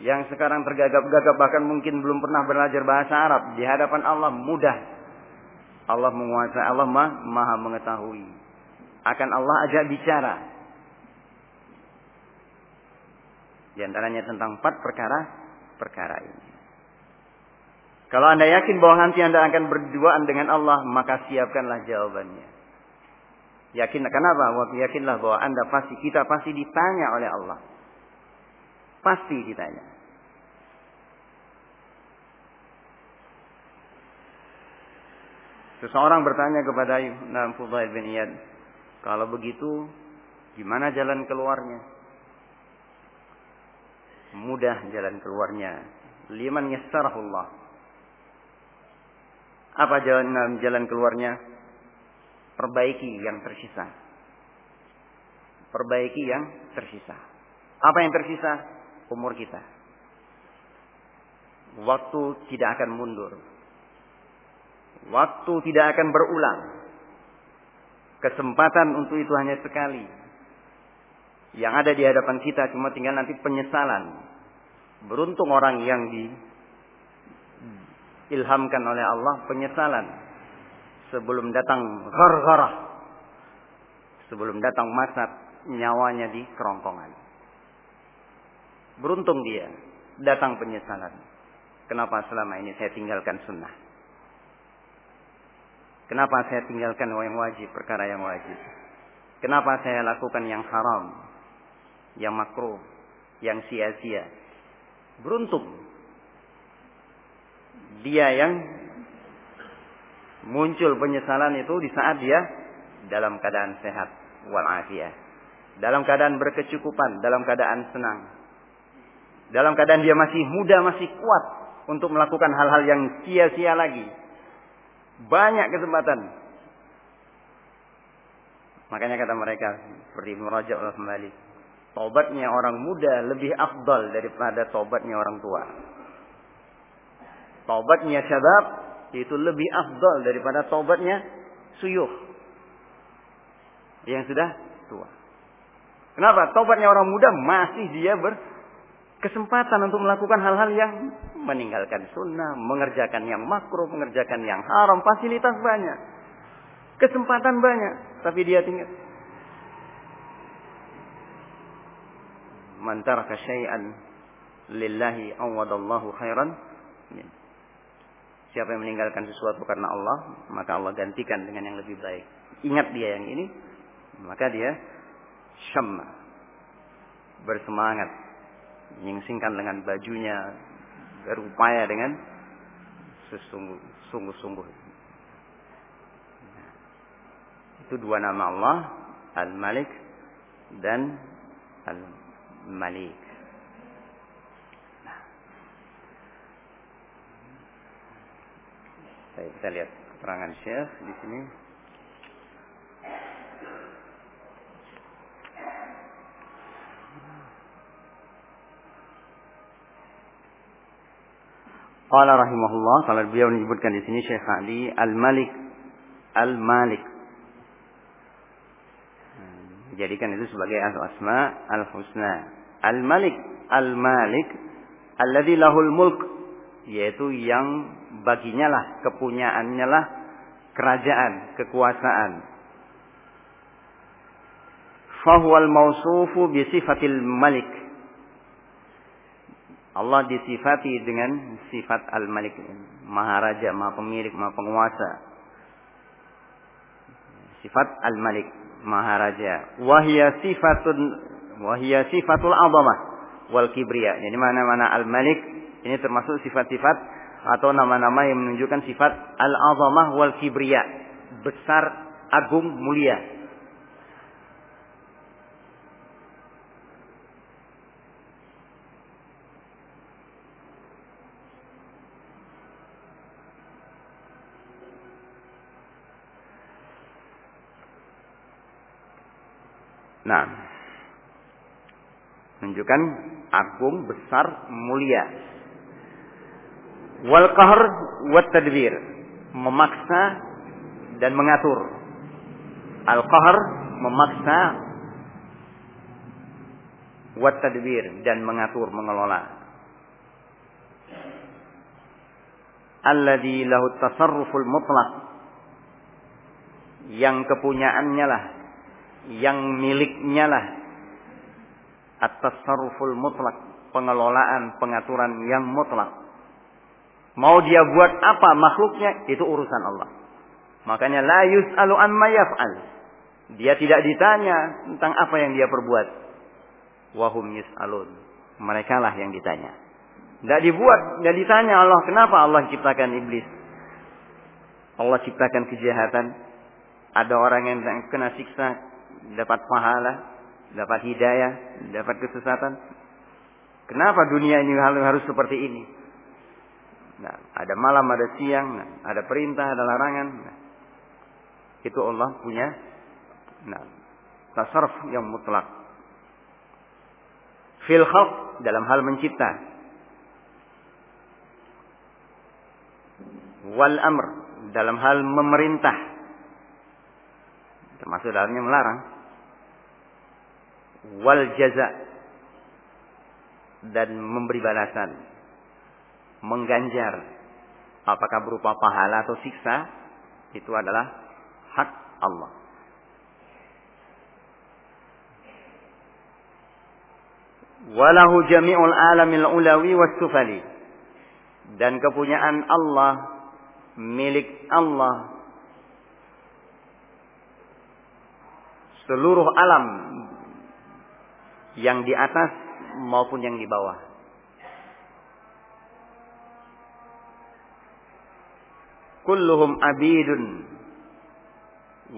A: Yang sekarang tergagap-gagap bahkan mungkin belum pernah belajar bahasa Arab. Di hadapan Allah mudah. Allah menguasai, Allah maha mengetahui. Akan Allah ajak bicara. Di antaranya tentang empat perkara perkara ini. Kalau Anda yakin bahwa nanti Anda akan berduaan dengan Allah, maka siapkanlah jawabannya. Yakin kenapa? Yakinlah bahwa Anda pasti kita pasti ditanya oleh Allah. Pasti ditanya. Seseorang bertanya kepada Nabi Fudail bin Iyad, kalau begitu gimana jalan keluarnya? Mudah jalan keluarnya. Liman yassarahullah. Apa jalan jalan keluarnya? Perbaiki yang tersisa. Perbaiki yang tersisa. Apa yang tersisa? Umur kita. Waktu tidak akan mundur. Waktu tidak akan berulang. Kesempatan untuk itu hanya sekali. Yang ada di hadapan kita cuma tinggal nanti penyesalan. Beruntung orang yang di ilhamkan oleh Allah penyesalan sebelum datang ghargharah sebelum datang masa nyawanya di kerongkongan beruntung dia datang penyesalan. Kenapa selama ini saya tinggalkan sunnah? Kenapa saya tinggalkan yang wajib perkara yang wajib? Kenapa saya lakukan yang haram yang makruh yang sia-sia? Beruntung. Dia yang muncul penyesalan itu di saat dia dalam keadaan sehat wal afiyah. Dalam keadaan berkecukupan, dalam keadaan senang. Dalam keadaan dia masih muda, masih kuat untuk melakukan hal-hal yang sia-sia lagi. Banyak kesempatan. Makanya kata mereka seperti Muraja Allah kembali. Tobatnya orang muda lebih afdal daripada tobatnya orang tua. Taubatnya syabab itu lebih afdal daripada taubatnya suyuh. Yang sudah tua. Kenapa? Taubatnya orang muda masih dia ber, Kesempatan untuk melakukan hal-hal yang meninggalkan sunnah, mengerjakan yang makruh, mengerjakan yang haram, fasilitas banyak. Kesempatan banyak, tapi dia tinggal. Man taraka syai'an lillahi awadallahu khairan. Siapa yang meninggalkan sesuatu karena Allah, maka Allah gantikan dengan yang lebih baik. Ingat dia yang ini, maka dia syamma. Bersemangat menyingsingkan dengan bajunya, berupaya dengan sesungguh-sungguh. Itu dua nama Allah, Al-Malik dan Al-Malik. kita lihat keterangan Syekh di sini. Qala rahimahullah, kalau beliau menyebutkan di sini Syekh Sa'di Al-Malik Al-Malik. Jadikan itu sebagai asma al-husna. Al-Malik Al-Malik alladzi lahul mulk yaitu yang baginya lah kepunyaannya lah kerajaan, kekuasaan. Fahuwal mausufu bi sifatil malik Allah disifati dengan sifat Al-Malik, Maharaja, Maha Pemilik, Maha Penguasa. Sifat Al-Malik, Maharaja. Wahia sifatun wahia sifatul azamah wal kibriya. Jadi mana-mana Al-Malik ini termasuk sifat-sifat atau nama-nama yang menunjukkan sifat al-azamah wal kibriya. Besar, agung, mulia. Nah, menunjukkan agung, besar, mulia. Wal qahr wat tadbir, memaksa dan mengatur. Al qahr memaksa wat tadbir dan mengatur, mengelola. Alladhi lahu tasarruful mutlak yang kepunyaannya lah yang miliknya lah at-tasarruful mutlak, pengelolaan, pengaturan yang mutlak. Mau dia buat apa makhluknya itu urusan Allah. Makanya la yus'alu amma yaf'al. Dia tidak ditanya tentang apa yang dia perbuat. Wahum yus'alun. Mereka lah yang ditanya. Tidak dibuat, tidak ditanya Allah kenapa Allah ciptakan iblis. Allah ciptakan kejahatan. Ada orang yang kena siksa dapat pahala, dapat hidayah, dapat kesesatan. Kenapa dunia ini harus seperti ini? Nah, ada malam, ada siang, nah, ada perintah, ada larangan. Nah, itu Allah punya nah, tasarruf yang mutlak. Fil khalq dalam hal mencipta. Wal amr dalam hal memerintah. Termasuk dalamnya melarang wal jaza dan memberi balasan mengganjar apakah berupa pahala atau siksa itu adalah hak Allah. Walahu jami'ul alamil ulawi was sufali. Dan kepunyaan Allah milik Allah seluruh alam yang di atas maupun yang di bawah. Kulluhum abidun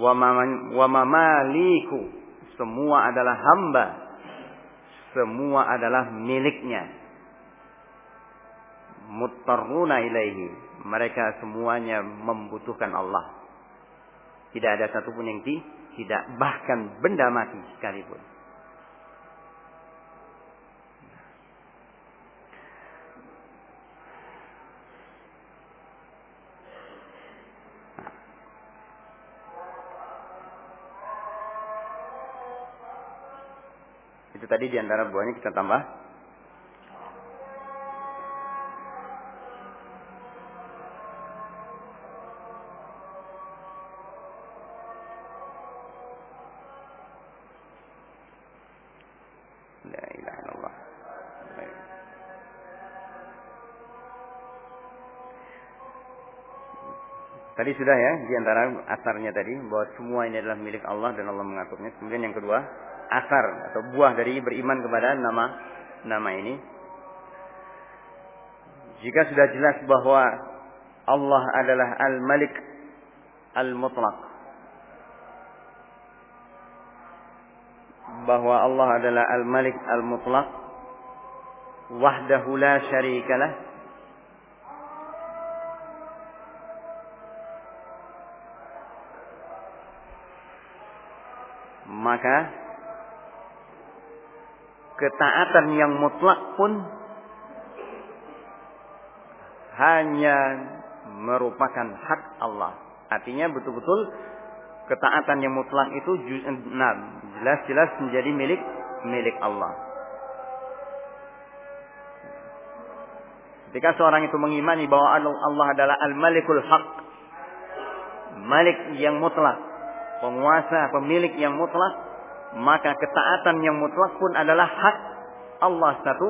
A: wa mamaliku. Semua adalah hamba. Semua adalah miliknya. Muttaruna ilaihi. Mereka semuanya membutuhkan Allah. Tidak ada satupun yang tidak bahkan benda mati sekalipun. tadi di antara buahnya kita tambah. Tadi sudah ya di antara asarnya tadi bahwa semua ini adalah milik Allah dan Allah mengaturnya. Kemudian yang kedua, asar atau buah dari beriman kepada nama nama ini. Jika sudah jelas bahwa Allah adalah Al-Malik Al-Mutlaq. Bahwa Allah adalah Al-Malik Al-Mutlaq. Wahdahu la syarikalah maka ketaatan yang mutlak pun hanya merupakan hak Allah. Artinya betul-betul ketaatan yang mutlak itu jelas-jelas menjadi milik milik Allah. Ketika seorang itu mengimani bahwa Allah adalah Al-Malikul Haq, Malik yang mutlak, penguasa, pemilik yang mutlak, maka ketaatan yang mutlak pun adalah hak Allah satu.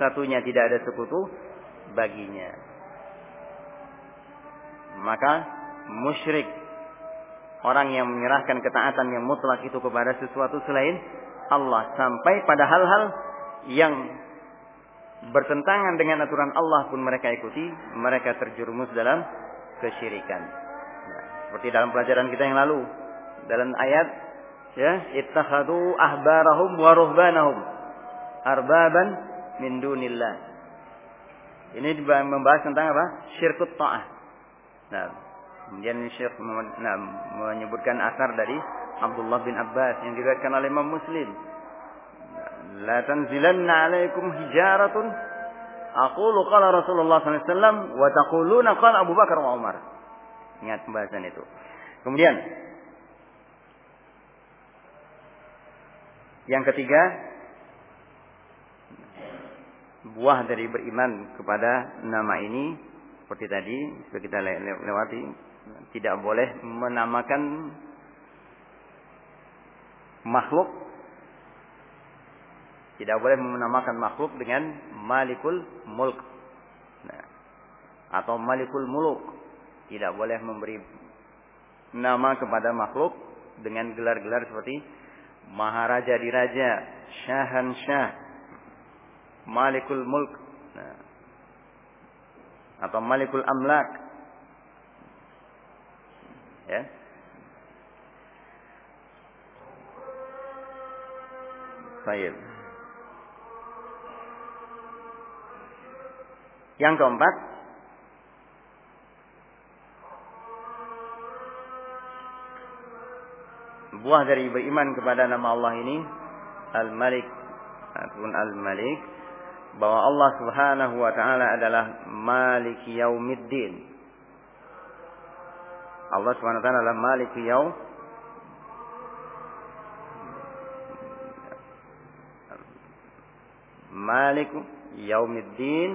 A: Satunya tidak ada sekutu baginya. Maka musyrik. Orang yang menyerahkan ketaatan yang mutlak itu kepada sesuatu selain Allah. Sampai pada hal-hal yang bertentangan dengan aturan Allah pun mereka ikuti, mereka terjerumus dalam kesyirikan. Nah, seperti dalam pelajaran kita yang lalu, dalam ayat ya ittakhadu ahbarahum wa ruhbanahum arbaban min dunillah. Ini membahas tentang apa? Syirkut ta'ah. Nah, kemudian Syekh nah, menyebutkan asar dari Abdullah bin Abbas yang diriwayatkan oleh Imam Muslim. La tanzilanna alaikum hijaratun aqulu qala Rasulullah sallallahu alaihi wasallam wa taquluna qala Abu Bakar wa Umar. Ingat pembahasan itu. Kemudian Yang ketiga, buah dari beriman kepada nama ini seperti tadi sudah kita lewati tidak boleh menamakan makhluk tidak boleh menamakan makhluk dengan malikul mulk. Nah, atau malikul muluk. Tidak boleh memberi nama kepada makhluk dengan gelar-gelar seperti maharaja di raja, syahan syah, malikul mulk, nah. atau malikul amlak. Ya. Baik. Yang keempat, buah dari beriman kepada nama Allah ini Al-Malik ataupun Al-Malik bahwa Allah Subhanahu wa taala adalah Malik Yaumiddin. Allah Subhanahu wa taala adalah Malik Yaum Malik Yaumiddin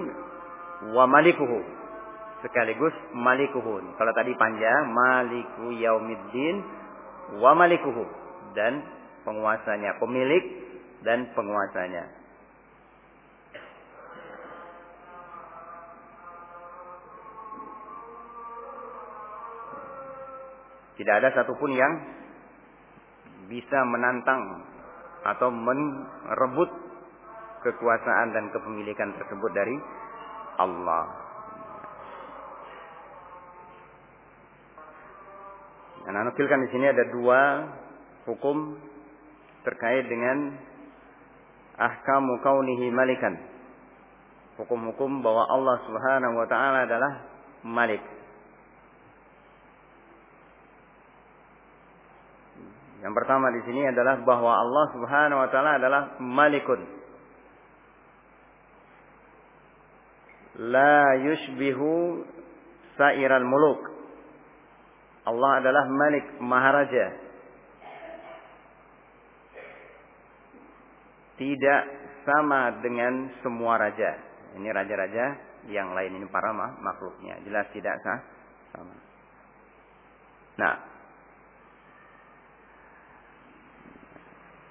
A: wa Malikuhu sekaligus Malikuhu. Kalau tadi panjang Maliku Yaumiddin wa malikuhu dan penguasanya, pemilik dan penguasanya. Tidak ada satupun yang bisa menantang atau merebut kekuasaan dan kepemilikan tersebut dari Allah. Nah, nukilkan di sini ada dua hukum terkait dengan ahkamu kaunihi malikan. Hukum-hukum bahwa Allah Subhanahu wa taala adalah malik. Yang pertama di sini adalah bahwa Allah Subhanahu wa taala adalah malikun. La yushbihu sairal muluk Allah adalah Malik Maharaja. Tidak sama dengan semua raja. Ini raja-raja yang lain ini para makhluknya. Jelas tidak sah sama. Nah,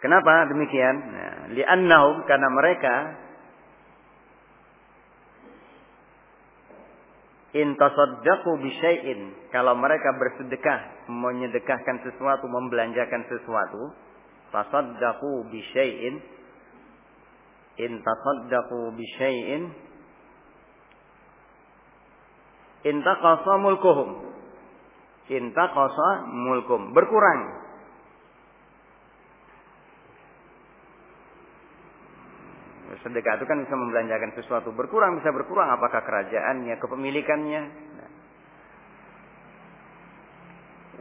A: kenapa demikian? Nah, li'annahum karena mereka in tasaddaqu bi syai'in. Kalau mereka bersedekah menyedekahkan sesuatu membelanjakan sesuatu tasaddaqu bi syai'in. In tasaddaqu bi syai'in. In taqasa mulkuhum. In taqasa mulkum. Berkurang Sedekah itu kan bisa membelanjakan sesuatu berkurang, bisa berkurang. Apakah kerajaannya, kepemilikannya.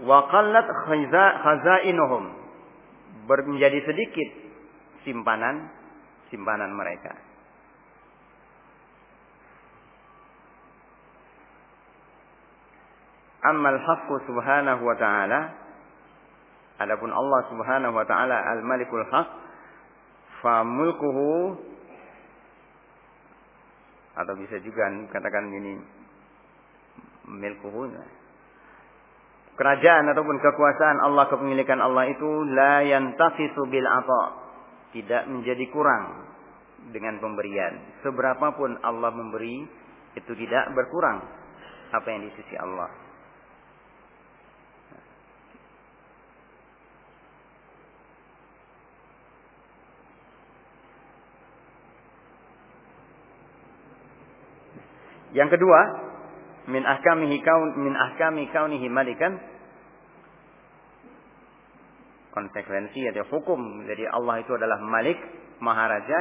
A: Wa qallat khazainuhum. Menjadi sedikit simpanan simpanan mereka. Ammal haqqu subhanahu wa ta'ala Adapun Allah subhanahu wa ta'ala al-malikul haq fa mulkuhu atau bisa juga katakan ini milkuhu kerajaan ataupun kekuasaan Allah kepemilikan Allah itu la yantaqisu bil ata. Tidak menjadi kurang dengan pemberian. Seberapapun Allah memberi itu tidak berkurang apa yang di sisi Allah Yang kedua, min ahkamihi kaun min ahkami kaunihi malikan. Konsekuensi atau hukum dari Allah itu adalah malik maharaja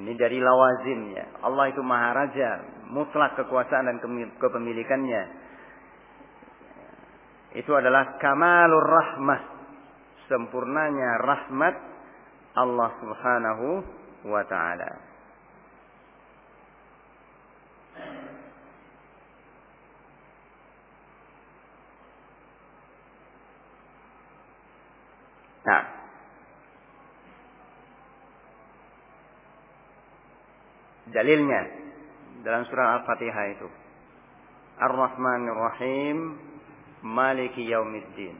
A: ini dari lawazimnya. Allah itu maharaja mutlak kekuasaan dan kepemilikannya. Itu adalah kamalur rahmah. Sempurnanya rahmat Allah Subhanahu wa taala Nah. Dalilnya dalam surah Al-Fatihah itu. Ar-Rahmanir Rahim Maliki Yaumiddin.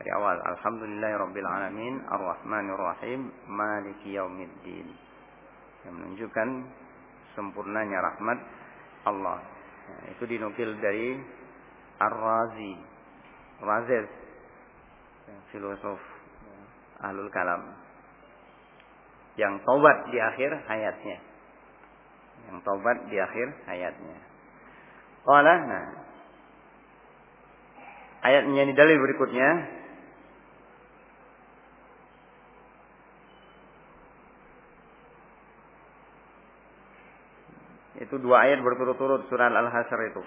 A: Dari awal Alhamdulillahirabbil alamin Ar-Rahmanir Rahim Maliki Yaumiddin. Yang menunjukkan sempurnanya rahmat Allah. Ya, itu dinukil dari Ar-Razi. Ya, filosof ya, ahlul kalam. Yang taubat di akhir hayatnya. Yang taubat di akhir hayatnya. Qala nah. Ayatnya ini dalil berikutnya Itu dua ayat berturut-turut surah Al-Hasyr itu.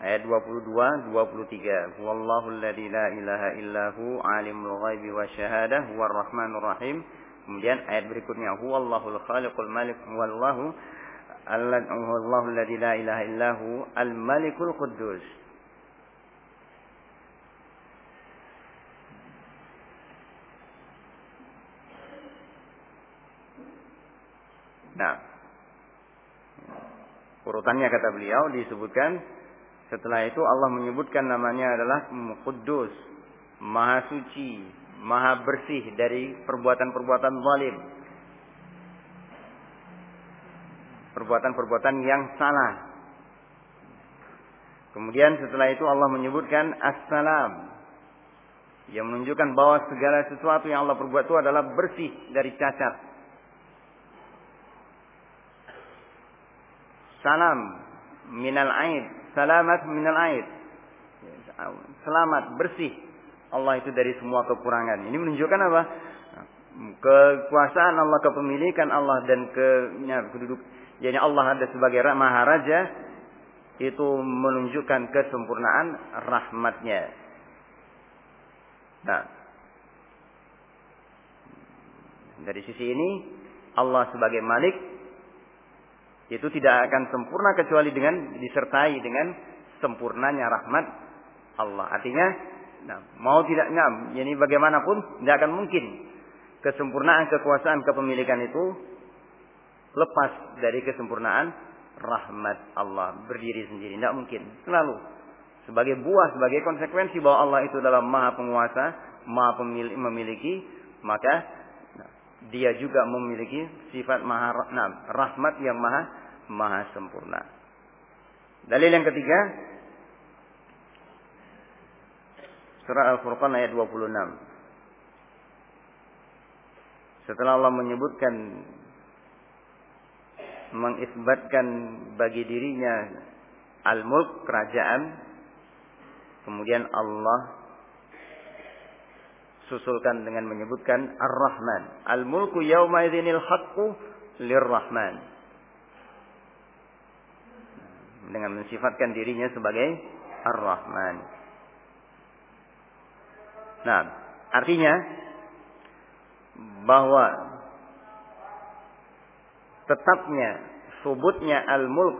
A: Ayat 22, 23. Wallahu alladzi la ilaha illahu alimul ghaibi wasyahadah huwar rahim. Kemudian ayat berikutnya huwallahul khaliqul malik wallahu Allahu alladzi la ilaha illahu al malikul quddus. Nah, Urutannya kata beliau disebutkan setelah itu Allah menyebutkan namanya adalah Quddus, Maha Suci, Maha Bersih dari perbuatan-perbuatan zalim. Perbuatan-perbuatan yang salah. Kemudian setelah itu Allah menyebutkan Assalam. Yang menunjukkan bahwa segala sesuatu yang Allah perbuat itu adalah bersih dari cacat. salam minal aid, salamat minal aid. Selamat, bersih Allah itu dari semua kekurangan. Ini menunjukkan apa? Kekuasaan Allah, kepemilikan Allah dan ke ya, keduduk jadi Allah ada sebagai maharaja itu menunjukkan kesempurnaan rahmatnya. Nah, dari sisi ini Allah sebagai Malik itu tidak akan sempurna kecuali dengan disertai dengan sempurnanya rahmat Allah. Artinya, nah, mau tidaknya, ini bagaimanapun tidak akan mungkin kesempurnaan kekuasaan kepemilikan itu lepas dari kesempurnaan rahmat Allah berdiri sendiri. Tidak mungkin. Selalu. Sebagai buah, sebagai konsekuensi bahwa Allah itu dalam maha penguasa, maha memiliki, maka dia juga memiliki sifat maha nah, rahmat yang maha maha sempurna. Dalil yang ketiga surah Al-Furqan ayat 26. Setelah Allah menyebutkan mengisbatkan bagi dirinya al-mulk kerajaan kemudian Allah susulkan dengan menyebutkan Ar-Rahman al-mulku yawma idzinil haqqu lir-Rahman dengan mensifatkan dirinya sebagai Ar-Rahman. Nah artinya bahwa tetapnya subutnya al-mulk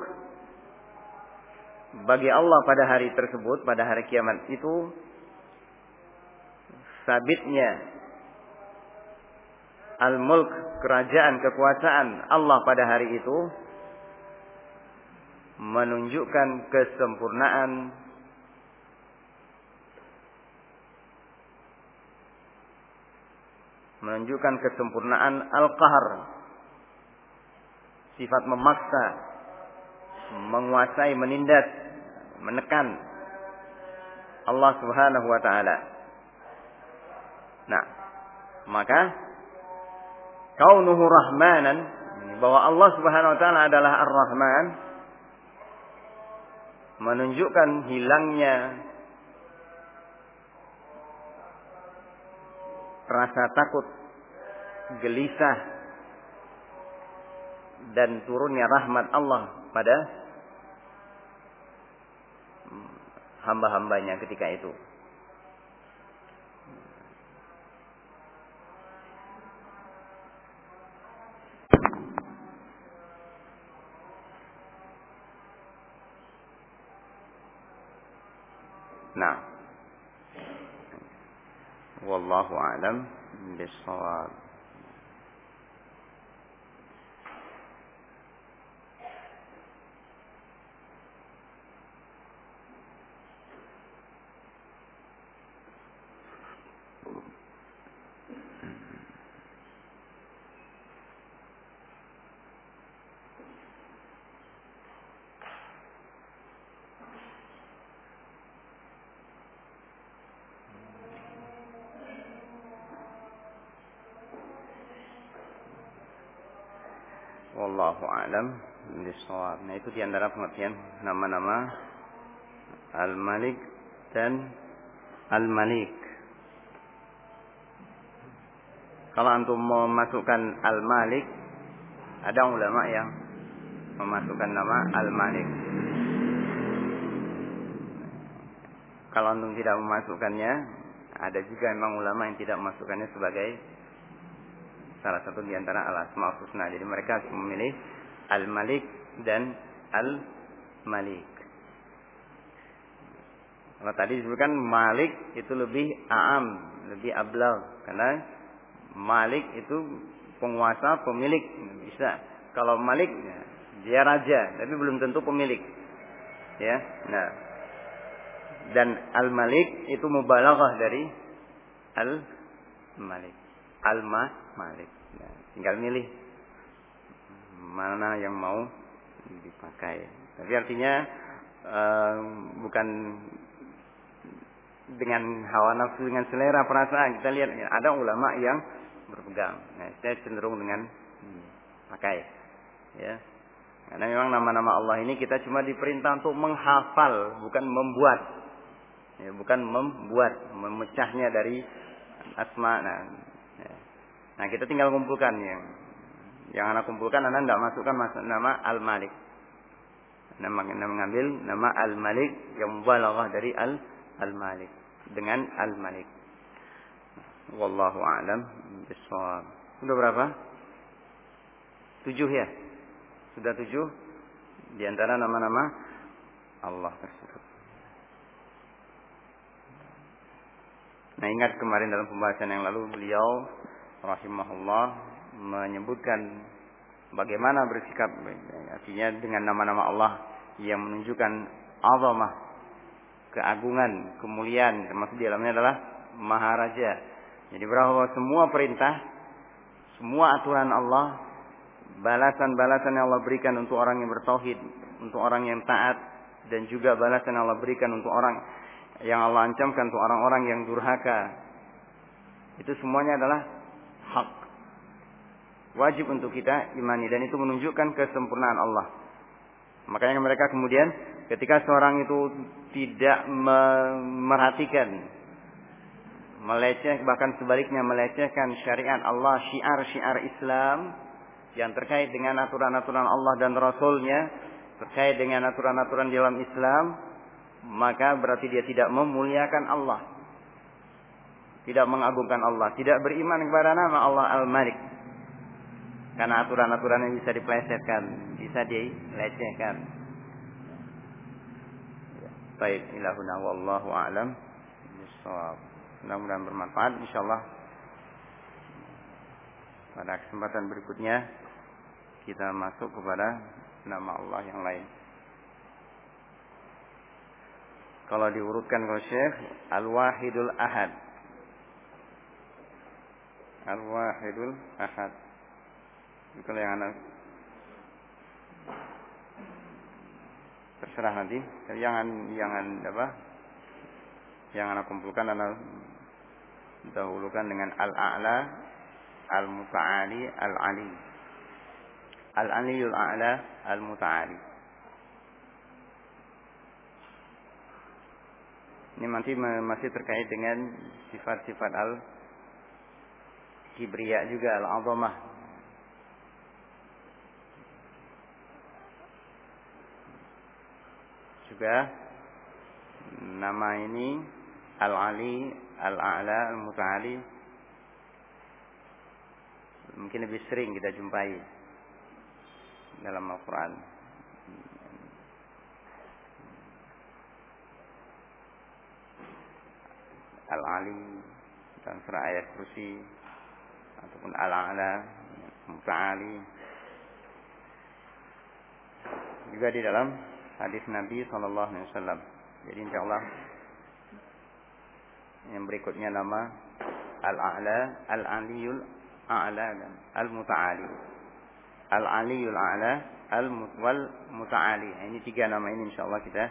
A: bagi Allah pada hari tersebut, pada hari kiamat itu sabitnya al-mulk kerajaan kekuasaan Allah pada hari itu menunjukkan kesempurnaan menunjukkan kesempurnaan al-qahar sifat memaksa, menguasai, menindas, menekan Allah Subhanahu wa taala. Nah, maka kaunuhu rahmanan bahwa Allah Subhanahu wa taala adalah Ar-Rahman menunjukkan hilangnya rasa takut, gelisah dan turunnya rahmat Allah pada hamba-hambanya ketika itu. Wallahu a'lam bissawab. Wallahu alam bisawab. Nah itu di antara pengertian nama-nama Al-Malik dan Al-Malik. Kalau antum memasukkan Al-Malik, ada ulama yang memasukkan nama Al-Malik. Kalau antum tidak memasukkannya, ada juga memang ulama yang tidak memasukkannya sebagai salah satu di antara al-asmaul husna. Jadi mereka memilih al-malik dan al-malik. Kalau tadi disebutkan malik itu lebih aam, lebih ablag karena malik itu penguasa, pemilik bisa. Kalau malik dia raja, tapi belum tentu pemilik. Ya. Nah. Dan al-malik itu mubalaghah dari al-malik. Al-ma Malik. Ya, tinggal milih mana yang mau dipakai. Tapi artinya uh, bukan dengan hawa nafsu dengan selera perasaan kita lihat ya, ada ulama yang berpegang. Nah, saya cenderung dengan pakai. Ya. Karena memang nama-nama Allah ini kita cuma diperintah untuk menghafal, bukan membuat. Ya, bukan membuat, memecahnya dari asma. Nah, Nah kita tinggal kumpulkan yang yang anak kumpulkan anak tidak masukkan masuk nama Al Malik. Nama, nama mengambil nama Al Malik yang mubalaghah dari Al Al Malik dengan Al Malik. Wallahu a'lam bishawab. Sudah berapa? Tujuh ya? Sudah tujuh di antara nama-nama Allah tersebut. Nah ingat kemarin dalam pembahasan yang lalu beliau rahimahullah menyebutkan bagaimana bersikap artinya dengan nama-nama Allah yang menunjukkan azamah, keagungan, kemuliaan termasuk di dalamnya adalah maharaja. Jadi bahwa semua perintah, semua aturan Allah, balasan-balasan yang Allah berikan untuk orang yang bertauhid, untuk orang yang taat dan juga balasan yang Allah berikan untuk orang yang Allah ancamkan untuk orang-orang yang durhaka. Itu semuanya adalah hak. Wajib untuk kita imani. Dan itu menunjukkan kesempurnaan Allah. Makanya mereka kemudian ketika seorang itu tidak memerhatikan meleceh bahkan sebaliknya melecehkan syariat Allah, syiar-syiar Islam yang terkait dengan aturan-aturan Allah dan Rasulnya terkait dengan aturan-aturan dalam Islam maka berarti dia tidak memuliakan Allah. Tidak mengagungkan Allah. Tidak beriman kepada nama Allah Al-Malik karena aturan-aturan yang bisa dipelesetkan bisa dilecehkan. Baik ilahuna wallahu a'lam. Mudah-mudahan bermanfaat. Insyaallah pada kesempatan berikutnya kita masuk kepada nama Allah yang lain. Kalau diurutkan oleh Syekh Al-Wahidul Ahad. Al-Wahidul Ahad. Kalau yang anak terserah nanti. Jangan jangan apa? Yang anak kumpulkan adalah dahulukan dengan Al-A'la, Al-Muta'ali, Al-Ali. Al-Aliyul A'la, Al-Muta'ali. Ini masih masih terkait dengan sifat-sifat al kibriya juga al azamah. Juga. Nama ini al ali, al muta'ali mungkin lebih sering kita jumpai dalam Al-Quran. Al-Ali dan surah ayat kursi ataupun Al-A'la Muta'ali juga di dalam hadis Nabi Sallallahu Alaihi Wasallam. Jadi insya Allah yang berikutnya nama Al-A'la, Al-Aliyul A'la dan Al-Muta'ali. Al-Aliyul A'la, Al-Mutwal Muta'ali. Ini tiga nama ini insya Allah kita